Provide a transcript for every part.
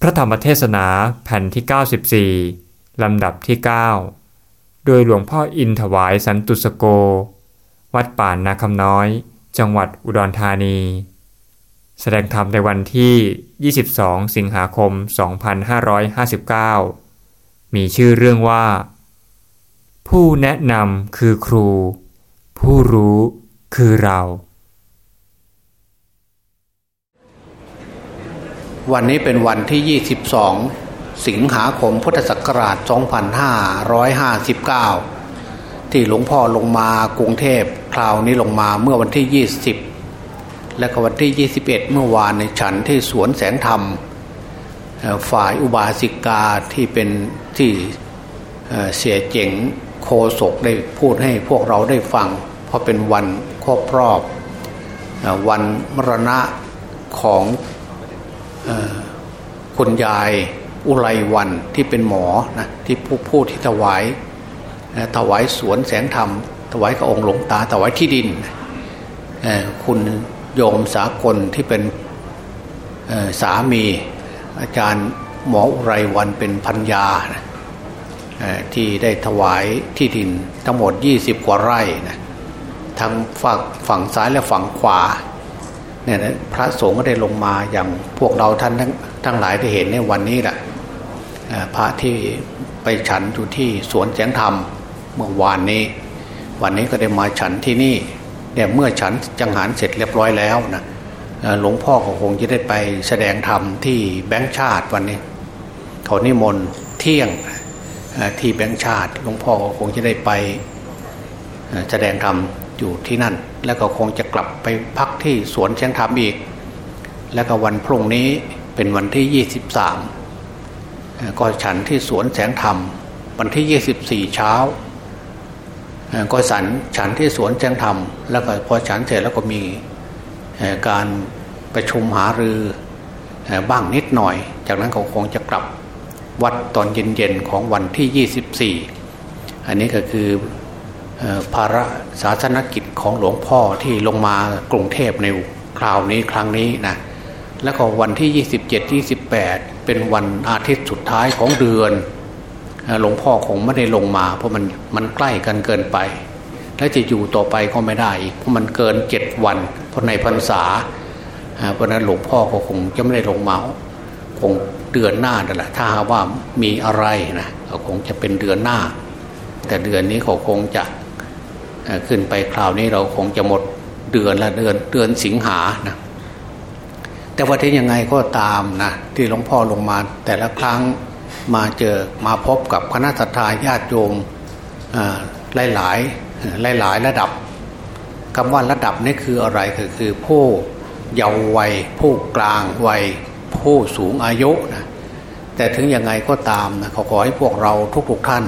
พระธรรมเทศนาแผ่นที่ 94 ลำดับที่ 9 โดยหลวงพ่ออินถวายสันตุสโก วัดป่านนาคำน้อย จังหวัดอุดรธานี แสดงธรรมในวันที่ 22 สิงหาคม 2559 มีชื่อเรื่องว่า ผู้แนะนำคือครู ผู้รู้คือเรา วันนี้เป็นวันที่ 22 สิงหาคมพุทธศักราช 2559 ที่หลวงพ่อลงมากรุงเทพคราวนี้ลงมาเมื่อวันที่ 20 และก็วันที่ 21 เมื่อวานในฉันที่สวนแสงธรรม ฝ่ายอุบาสิกาที่เป็นที่เสียเจ๋งโคศกได้พูดให้พวกเราได้ฟัง เพราะเป็นวันครบรอบ วันมรณะของ คุณยายอุไรวันที่เป็นหมอนะที่ผู้ผู้ที่ถวายถวายสวนแสงธรรม ถวายกับองค์หลวงตาถวายที่ดิน คุณโยมสากลที่เป็นสามีอาจารย์หมออุไรวันเป็นพัญญานะที่ได้ถวายที่ดินทั้งหมด 20 กว่าไร่นะทั้งฝั่งฝั่งซ้ายและฝั่งขวา เนี่ยพระสงฆ์ก็ได้ลงมาอย่างพวกเราท่านทั้งทั้งหลายได้เห็นในวันนี้แหละพระที่ไปฉันอยู่ที่สวนแสงธรรมเมื่อวานนี้ วันนี้ก็ได้มาฉันที่นี่เนี่ยเมื่อฉันจังหารเสร็จเรียบร้อยแล้วนะหลวงพ่อก็คงจะได้ไปแสดงธรรมที่แบงค์ชาติวันนี้เขานิมนต์เที่ยงที่แบงค์ชาติหลวงพ่อคงจะได้ไปแสดงธรรมอยู่ที่นั่น แล้วก็คงจะกลับไปพักที่สวนแสงธรรมอีก แล้วก็วันพรุ่งนี้เป็นวันที่ 23 ก็ฉันที่สวนแสงธรรม วันที่ 24 เช้า ก็สันฉันที่สวนแสงธรรม แล้วก็พอฉันเสร็จแล้วก็มีการประชุมหารือบ้างนิดหน่อย จากนั้นเขาคงจะกลับวัดตอนเย็นๆของวันที่ 24 อันนี้ก็คือ ภาระศาสนกิจของหลวงพ่อที่ลงมากรุงเทพในคราวนี้ครั้งนี้นะแล้วก็วันที่ 27 28 เป็นวันอาทิตย์สุดท้ายของเดือนหลวงพ่อคงไม่ได้ลงมา เพราะมันมันใกล้กันเกินไป และจะอยู่ต่อไปก็ไม่ได้อีกเพราะมันเกินเจ็ดวันเพราะในพรรษาเพราะนั้นหลวงพ่อก็คงจะไม่ได้ลงมาคงเดือนหน้านั่นแหละถ้าว่ามีอะไรนะก็คงจะเป็นเดือนหน้า แต่เดือนนี้เขาคงจะ ขึ้นไปคราวนี้เราคงจะหมดเดือนละเดือนเดือนสิงหานะแต่ว่าที่ยังไงก็ตามนะที่หลวงพ่อลงมา แต่ละครั้งมาเจอมาพบกับคณะสัตยาญาติโยมหลายหลายหลายหลายระดับคำว่าระดับนี่คืออะไรคือคือผู้เยาว์วัยผู้กลางวัยผู้สูงอายุนะแต่ถึงยังไงก็ตามนะขอขอให้พวกเราทุกๆท่าน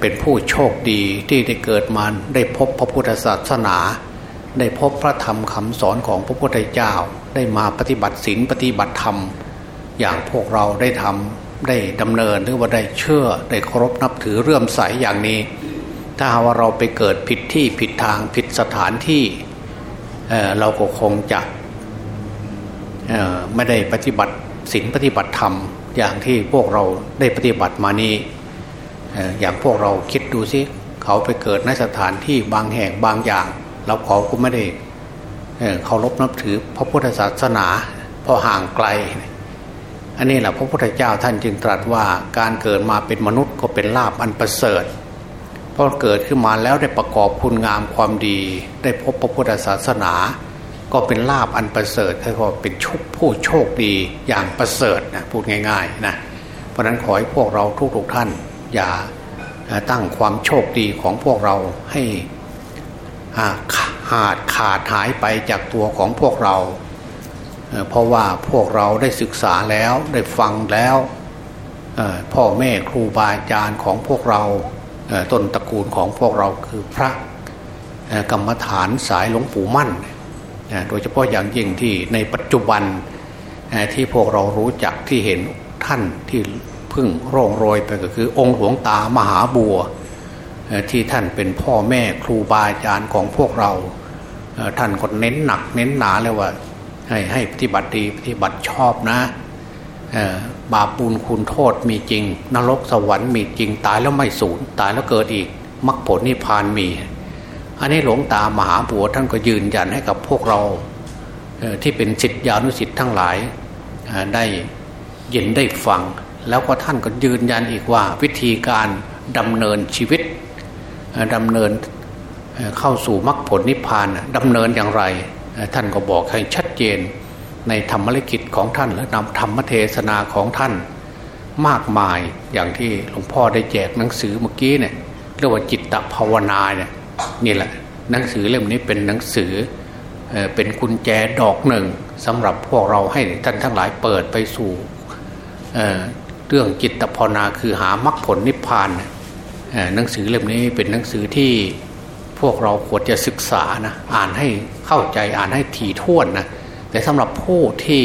เป็นผู้โชคดีที่ได้เกิดมาได้พบพระพุทธศาสนา ได้พบพระธรรมคำสอนของพระพุทธเจ้า ได้มาปฏิบัติศีลปฏิบัติธรรม อย่างพวกเราได้ทำได้ดำเนินหรือว่าได้เชื่อได้เคารพนับถือเรื่อมใสอย่างนี้ ถ้าว่าเราไปเกิดผิดที่ผิดทางผิดสถานที่เเราก็คงจะไม่ได้ปฏิบัติศีลปฏิบัติธรรมอย่างที่พวกเราได้ปฏิบัติมานี้ อย่างพวกเราคิดดูสิเขาไปเกิดในสถานที่บางแห่งบางอย่าง เราเขาก็ไม่ได้เคารพนับถือพระพุทธศาสนาพราะห่างไกล อันนี้แหละพระพุทธเจ้าท่านจึงตรัสว่าการเกิดมาเป็นมนุษย์ก็เป็นลาบอันประเสริฐเพราะเกิดขึ้นมาแล้วได้ประกอบคุณงามความดี ได้พบพระพุทธศาสนา ก็เป็นลาบอันประเสริฐคือว่าเป็นชุบผู้โชคดีอย่างประเสริฐนะพูดง่ายๆนะเพราะนั้นขอให้พวกเราทุกๆท่าน อย่าตั้งความโชคดีของพวกเราให้ขาดขาดหายไปจากตัวของพวกเรา เพราะว่าพวกเราได้ศึกษาแล้วได้ฟังแล้วพ่อแม่ครูบาอาจารย์ของพวกเราต้นตระกูลของพวกเราคือพระกรรมฐานสายหลวงปู่มั่น โดยเฉพาะอย่างยิ่งที่ในปัจจุบันที่พวกเรารู้จักที่เห็นท่านที่ พึ่งร่องรอยไปก็คือ องค์หลวงตามหาบัว ที่ท่านเป็นพ่อแม่ครูบาอาจารย์ของพวกเรา ท่านก็เน้นหนักเน้นหนาเลยว่า ให้ให้ปฏิบัติดีปฏิบัติชอบนะบาปบุญคุณโทษมีจริง นรกสวรรค์มีจริงตายแล้วไม่สูญตายแล้วเกิดอีกมรรคผลนิพพานมี อันนี้หลวงตามหาบัวท่านก็ยืนยันให้กับพวกเราที่เป็นสิทธิานุสิทธิ์ทั้งหลายได้ยินได้ฟัง แล้วก็ท่านก็ยืนยันอีกว่าวิธีการดำเนินชีวิตดำเนินเข้าสู่มรรคผลนิพพานดำเนินอย่างไร ท่านก็บอกให้ชัดเจนในธรรมลิกิตของท่านและนำธรรมเทศนาของท่านมากมายอย่างที่หลวงพ่อได้แจกหนังสือเมื่อกี้เนี่ยเรียกว่าจิตตภาวนาเนี่ยนี่แหละหนังสือเล่มนี้เป็นหนังสือเป็นกุญแจดอกหนึ่งสำหรับพวกเราให้ท่านทั้งหลายเปิดไปสู่ เรื่องจิตภาวนาคือหามรรคผลนิพพานหนังสือเล่มนี้เป็นหนังสือที่พวกเราควรจะศึกษานะอ่านให้เข้าใจอ่านให้ถี่ถ้วนนะแต่สำหรับผู้ที่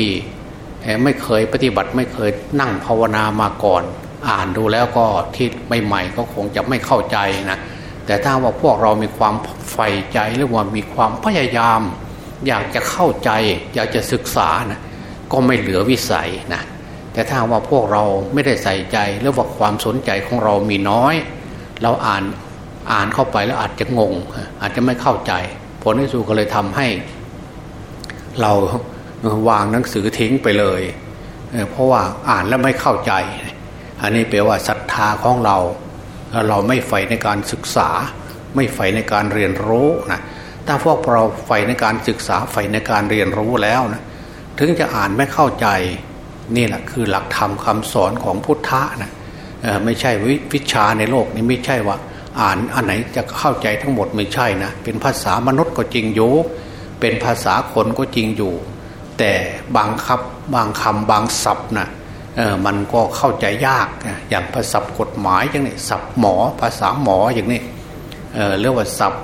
ไม่เคยปฏิบัติไม่เคยนั่งภาวนามาก่อน อ่านดูแล้วก็ที่ใหม่ๆก็คงจะไม่เข้าใจนะแต่ถ้าว่าพวกเรามีความใฝ่ใจหรือว่ามีความพยายาม อยากจะเข้าใจ อยากจะศึกษานะก็ไม่เหลือวิสัยนะ แต่ถ้าว่าพวกเราไม่ได้ใส่ใจหรือว่าความสนใจของเรามีน้อย เราอ่านอ่านเข้าไปแล้วอาจจะงง อาจจะไม่เข้าใจผลที่สุดก็เลยทำให้ เราวางหนังสือทิ้งไปเลย เพราะว่าอ่านแล้วไม่เข้าใจ อันนี้แปลว่าศรัทธาของเรา เราไม่ใฝ่ในการศึกษา ไม่ใฝ่ในการเรียนรู้นะถ้าพวกเราใฝ่ในการศึกษาใฝ่ในการเรียนรู้แล้วนะถึงจะอ่านไม่เข้าใจ นี่แหละคือหลักธรรมคาสอนของพุทธะนะไม่ใช่วิชาในโลกนี้ไม่ใช่ว่า อ่านอันไหนจะเข้าใจทั้งหมดไม่ใช่นะ เป็นภาษามนุษย์ก็จริงอยู่ เป็นภาษาคนก็จริงอยู่ แต่บางคำบางคำบางศัพท์นะมันก็เข้าใจยากอย่างภาษากฎหมายอย่างนี้ศัพท์หมอภาษาหมออย่างนี้เออเรียกว่าศัพท์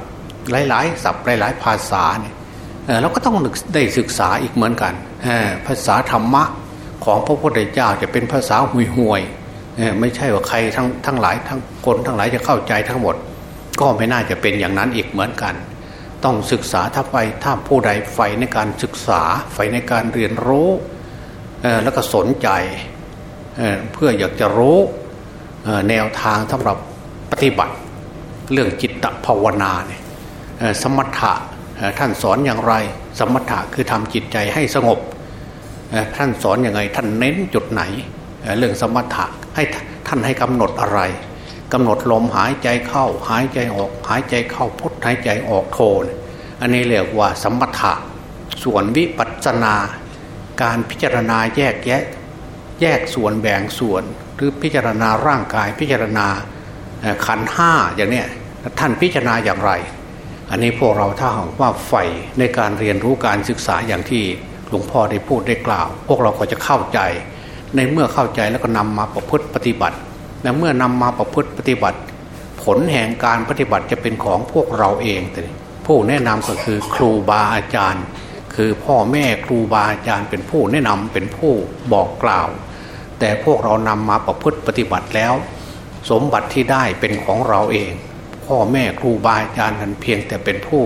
หลายๆศัพท์หลาย ๆ ภาษาเนี่ยเราก็ต้องได้ศึกษาอีกเหมือนกันภาษาธรรมะ ของพระพุทธเจ้าจะเป็นภาษาห่วยห่วยไม่ใช่ว่าใครทั้งทั้งหลายทั้งคนทั้งหลายจะเข้าใจทั้งหมด ก็ไม่น่าจะเป็นอย่างนั้นอีกเหมือนกัน ต้องศึกษาถ้าไปถ้าผู้ใดใฝ่ในการศึกษาใฝ่ในการเรียนรู้แล้วก็สนใจเเพื่ออยากจะรู้แนวทางสำหรับปฏิบัติ เรื่องจิตภาวนาเนี่ยสมถะท่านสอนอย่างไร สมถะคือทำจิตใจให้สงบ ท่านสอนอย่างไรท่านเน้นจุดไหน เรื่องสมถะให้ท่านให้กำหนดอะไรกำหนดลมหายใจเข้า หายใจออก หายใจเข้าพุทหายใจออกโทนอันนี้เรียกว่าสมถะส่วนวิปัสสนา การพิจารณาแยกแยะแยกส่วนแบ่งส่วน หรือพิจารณาร่างกายพิจารณาขันห้าอย่างนี้ท่านพิจารณาอย่างไร อันนี้พวกเราถ้าหากว่าใฝ่ในการเรียนรู้การศึกษาอย่างที่ หลวงพ่อได้พูดได้กล่าว พวกเราก็จะเข้าใจ ในเมื่อเข้าใจแล้วก็นำมาประพฤติปฏิบัติและเมื่อนำมาประพฤติปฏิบัติ ผลแห่งการปฏิบัติจะเป็นของพวกเราเองแต่ผู้แนะนำก็คือครูบาอาจารย์ คือพ่อแม่ครูบาอาจารย์เป็นผู้แนะนำเป็นผู้บอกกล่าว แต่พวกเรานำมาประพฤติปฏิบัติแล้ว สมบัติที่ได้เป็นของเราเอง พ่อแม่ครูบาอาจารย์นั้นเพียงแต่เป็นผู้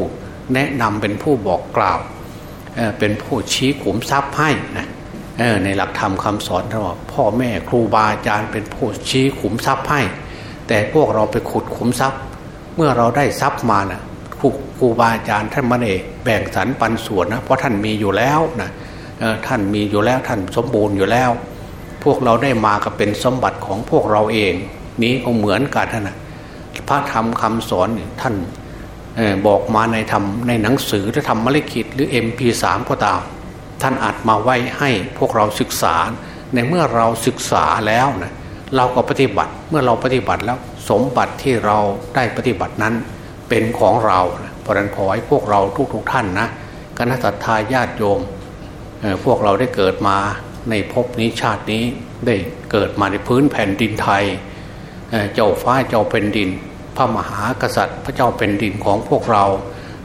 แนะนำเป็นผู้บอกกล่าว เป็นผู้ชี้ขุมทรัพย์ให้นะในหลักธรรมคาสอนเราพ่อแม่ครูบาอาจารย์เป็นผู้ชี้ขุมทรัพย์ให้ แต่พวกเราไปขุดขุมทรัพย์ เมื่อเราได้ทรัพย์มานะครูบาอาจารย์ท่านมาเนแบ่งสรรปันส่วนนะเพราะท่านมีอยู่แล้วนะท่านมีอยู่แล้วท่านสมบูรณ์อยู่แล้ว พวกเราได้มาก็เป็นสมบัติของพวกเราเอง นี้ก็เหมือนกันนะพระธรรมคำสอนท่าน บอกมาในธรรมในหนังสือหรือธรรมลิขิตหรือ MP3 ก็ตาม ท่านอัดมาไว้ให้พวกเราศึกษา ในเมื่อเราศึกษาแล้วนะเราก็ปฏิบัติเมื่อเราปฏิบัติแล้วสมบัติที่เราได้ปฏิบัตินั้นเป็นของเราเพราะนั้นขอให้พวกเราทุกๆทท่านนะคณะสัตยาญาติโยมพวกเราได้เกิดมาในภพนี้ชาตินี้ได้เกิดมาในพื้นแผ่นดินไทย เจ้าฟ้าเจ้าเป็นดิน พระมหากษัตริย์ พระเจ้าเป็นดินของพวกเรา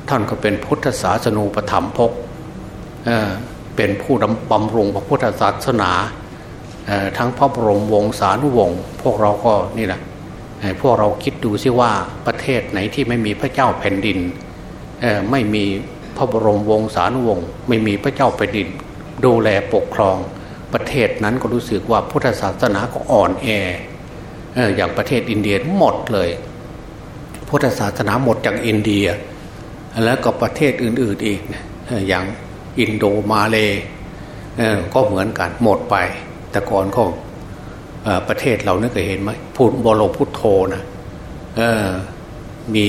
ท่านก็เป็นพุทธศาสนูปธรรมภกเป็นผู้บำรุงพระพุทธศาสนาทั้งพระบรมวงศานุวงศ์พวกเราก็นี่แหละพวกเราคิดดูซิว่าประเทศไหนที่ไม่มีพระเจ้าแผ่นดินไม่มีพระบรมวงศานุวงศ์ไม่มีพระเจ้าแผ่นดิน ดูแลปกครองประเทศนั้นก็รู้สึกว่าพุทธศาสนาก็อ่อนแออย่างประเทศอินเดียหมดเลย พุทธศาสนาหมดจากอินเดีย แล้วก็ประเทศอื่น ๆอีกอย่างอินโดมาเลก็เหมือนกันหมดไป แต่ก่อนก็ประเทศเราเนี่ยเคยเห็นไหมพูดบรพุทโธนะมี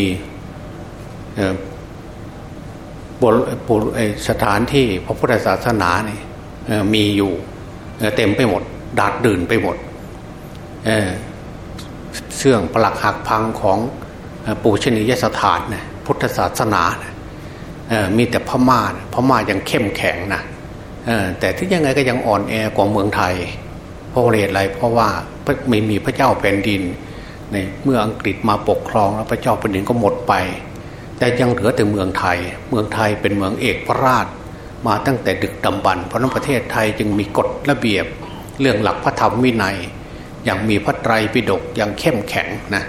บสถานที่พระพุทธศาสนาเนี่ยมีอยู่เต็มไปหมด ดาดดื่นไปหมดเสื่องปลักหักพังของ ปูชนียสถานนะพุทธศาสนานะมีแต่พม่าพม่ายังเข้มแข็งนะแต่ที่ยังไงก็ยังอ่อนแอกว่าเมืองไทย เพราะเหตุอะไรเพราะว่าไม่มีพระเจ้าแผ่นดินในเมื่ออังกฤษมาปกครองแล้วพระเจ้าแผ่นดินก็หมดไป แต่ยังเหลือแต่เมืองไทย เมืองไทยเป็นเมืองเอกพระราช มาตั้งแต่ดึกดำบรรเพราะนั้นประเทศไทยจึงมีกฎระเบียบ เรื่องหลักพระธรรมวินัยอย่างมีพระไตรปิฎกอย่างเข้มแข็งนะ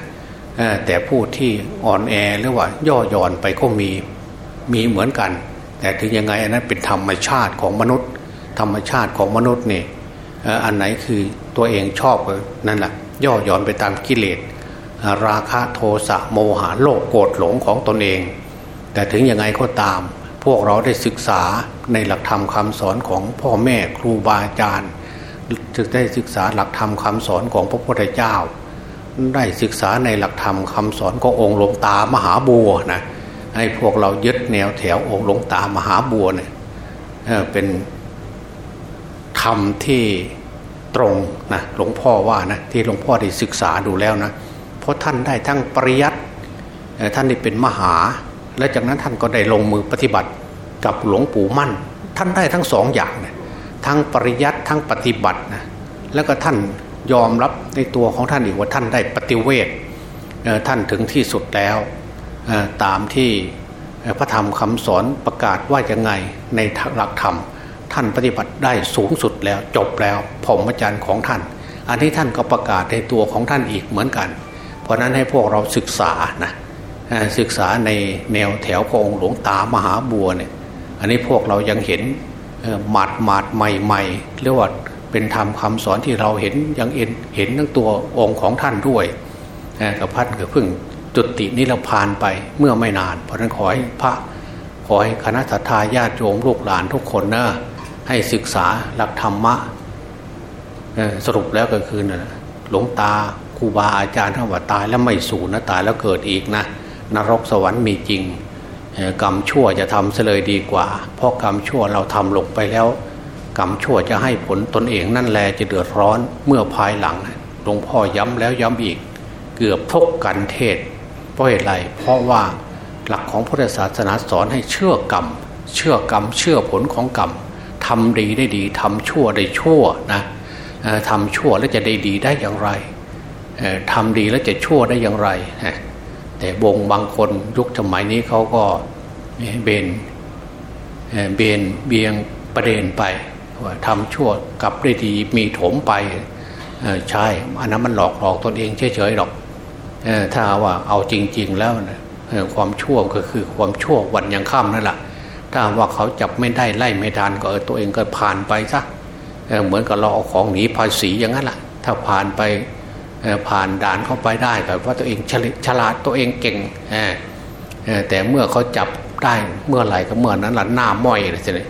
แต่ผู้ที่อ่อนแอหรือว่าย่อหย่อนไปก็มีมีเหมือนกัน แต่ถึงยังไงอันนั้นเป็นธรรมชาติของมนุษย์ ธรรมชาติของมนุษย์นี่อันไหนคือตัวเองชอบนั่นแหละย่อหย่อนไปตามกิเลสราคะโทสะโมหะโลภโกรธหลงของตนเอง แต่ถึงยังไงก็ตาม พวกเราได้ศึกษาในหลักธรรมคำสอนของพ่อแม่ครูบาอาจารย์ จึงได้ศึกษาหลักธรรมคาสอนของพระพุทธเจ้า ได้ศึกษาในหลักธรรมคาสอนขององค์หลวงตามหาบัวนะให้พวกเรายึดแนวแถวองค์หลวงตามหาบัวเนี่ยเป็นธรรมที่ตรงนะหลวงพ่อว่านะที่หลวงพ่อได้ศึกษาดูแล้วนะเพราะท่านได้ทั้งปริยัติท่านได้เป็นมหา และจากนั้นท่านก็ได้ลงมือปฏิบัติกับหลวงปู่มั่น ท่านได้ทั้งสองอย่างนะทั้งปริยัติทั้งปฏิบัตินะแล้วก็ท่าน ยอมรับในตัวของท่านอีกว่าท่านได้ปฏิเวทท่านถึงที่สุดแล้วตามที่พระธรรมคำสอนประกาศว่ายังไงในหลักธรรม ท่านปฏิบัติได้สูงสุดแล้วจบแล้วผมอาจารย์ของท่าน อันนี้ท่านก็ประกาศในตัวของท่านอีกเหมือนกัน เพราะนั้นให้พวกเราศึกษานะศึกษาในแนวแถวขององค์หลวงตามหาบัวเนี่ยอันนี้พวกเรายังเห็นหมาดหมาดใหม่ๆเรียกว่า เป็นธรรมคาสอนที่เราเห็นยังเห็นเห็นทั้งตัวองค์ของท่านด้วยกับพัดกับพึ่งจุตินิรพานไปเมื่อไม่นาน เพราะนั้นขอให้พระขอให้คณะทศาญาติโยมลูกหลานทุกคนนะให้ศึกษาหลักธรรมะสรุปแล้วก็คือนะหลวงตาครูบาอาจารย์ท่านว่าตายแล้วไม่สูญนะตายแล้วเกิดอีกนะนรกสวรรค์มีจริงกรรมชั่วจะทำเสลยดีกว่า เพราะกรรมชั่วเราทำลงไปแล้ว กรรมชั่วจะให้ผลตนเองนั่นแหละจะเดือดร้อนเมื่อภายหลังหลวงพ่อย้ำแล้วย้ำอีก เกือบทุกกันเทศ เพราะเหตุไรเพราะว่าหลักของพุทธศาสนาสอนให้เชื่อกรรม เชื่อกรรมเชื่อผลของกรรมทำดีได้ดีทำชั่วได้ชั่วนะทำชั่วแล้วจะได้ดีได้อย่างไรทำดีแล้วจะชั่วได้อย่างไร แต่บงบางคนยุคสมัยนี้เขาก็เบนเบนเบียงประเด็นไป ทำชั่วกับได้ดีมีโถมไปใช่อันนั้นมันหลอกหลอกตนเองเฉยๆหรอกถ้าว่าเอาจริง ๆ แล้วนะความชั่วก็คือความชั่ววันยังค่ำนั่นแหละถ้าว่าเขาจับไม่ได้ไล่ไม่ทันก็เออตัวเองก็ผ่านไปซะเหมือนกับเราเอาของหนีภาษีอย่างนั้นแหละถ้าผ่านไปผ่านด่านเข้าไปได้ก็ว่าตัวเองฉลาดตัวเองเก่งแต่เมื่อเขาจับได้เมื่อไหร่ก็เมื่อนั้นหละหน้าม้อยเลยใช่ไหม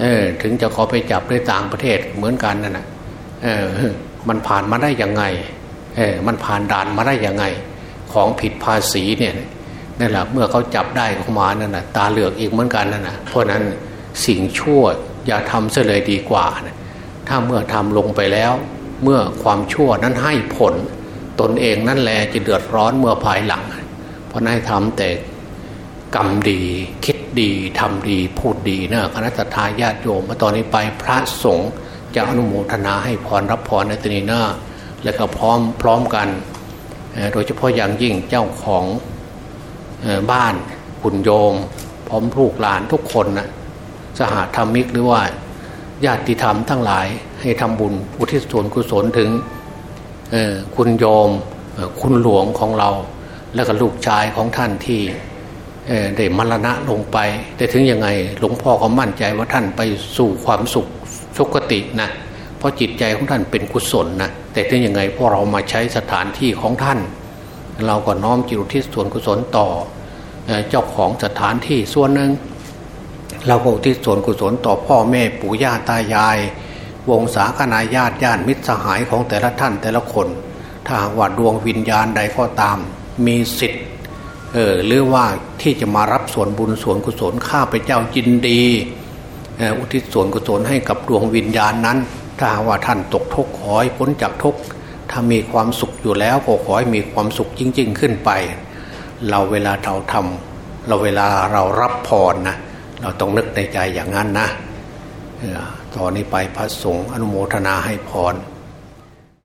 สิถึงจะขอไปจับในต่างประเทศเหมือนกันนั่นแหะมันผ่านมาได้ยังไง เออ มันผ่านด่านมาได้ยังไง ของผิดภาษีเนี่ยนั่นแหละเมื่อเขาจับได้เข้ามานั่นนะตาเหลือกอีกเหมือนกันนั่นนะเพราะนั้นสิ่งชั่วอย่าทำเสียเลยดีกว่านะถ้าเมื่อทำลงไปแล้ว เมื่อความชั่วนั้นให้ผล ตนเองนั่นแหละจะเดือดร้อนเมื่อภายหลัง เพราะนายทำแต่กรรมดีคิด ดีทำดีพูดดีนะคณะทาญาติโยมมาตอนนี้ไปพระสงฆ์จะอนุโมทนาให้พรรับพรในตนีน้าและก็พร้อมพร้อมกัน โดยเฉพาะอย่างยิ่งเจ้าของบ้านคุณโยม พร้อมลูกหลานทุกคนนะสหธรรมิกหรือว่าญาติธรรมทั้งหลายให้ทำบุญอุทิศส่วนกุศลถึงคุณโยมคุณหลวงของเรา และก็ลูกชายของท่านที่ ได้มรณะลงไป แต่ถึงยังไงหลวงพ่อก็มั่นใจว่าท่านไปสู่ความสุขสุคตินะเพราะจิตใจของท่านเป็นกุศลนะแต่ถึงยังไงพอเรามาใช้สถานที่ของท่าน เราก็น้อมจิตอุทิศส่วนกุศลต่อเจ้าของสถานที่ส่วนหนึ่งเราก็อุทิศส่วนกุศลต่อพ่อแม่ปู่ย่าตายาย วงศาคณาญาติญาติมิตรสหายของแต่ละท่านแต่ละคน ถ้าว่าดวงวิญญาณใดก็ตาม มีสิทธิ์ เออหรือว่าที่จะมารับส่วนบุญส่วนกุศลข้าพเจ้ายินดีอุทิศส่วนกุศลให้กับดวงวิญญาณนั้น ถ้าว่าท่านตกทุกข์ขอให้พ้นจากทุกข์ถ้ามีความสุขอยู่แล้วก็ขอให้มีความสุขจริง ๆ ขึ้นไป เราเวลาเราทำเราเวลาเรารับพรนะเราต้องนึกในใจอย่างนั้นนะต่อนนี้ไปพระสงฆ์อนุโมทนาให้พร